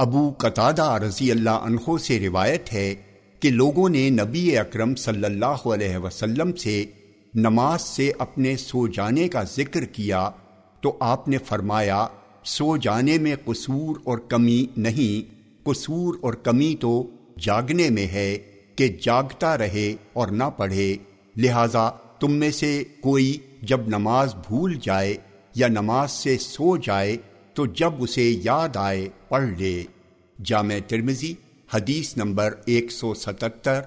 ابو قطادہ رضی اللہ عنہ سے روایت ہے کہ لوگوں نے نبی اکرم صلی اللہ علیہ وسلم سے نماز سے اپنے سو جانے کا ذکر کیا تو آپ نے فرمایا، سو جانے میں قصور اور کمی نہیں، قصور اور کمی تو جاگنے میں ہے کہ جاگتا رہے اور نہ پڑھے، لہذا تم میں سے کوئی جب نماز بھول جائے یا نماز سے سو جائے تو جب اسے یاد آئے پڑھ لے۔ جامع ترمزی حدیث نمبر ایک سو ستتر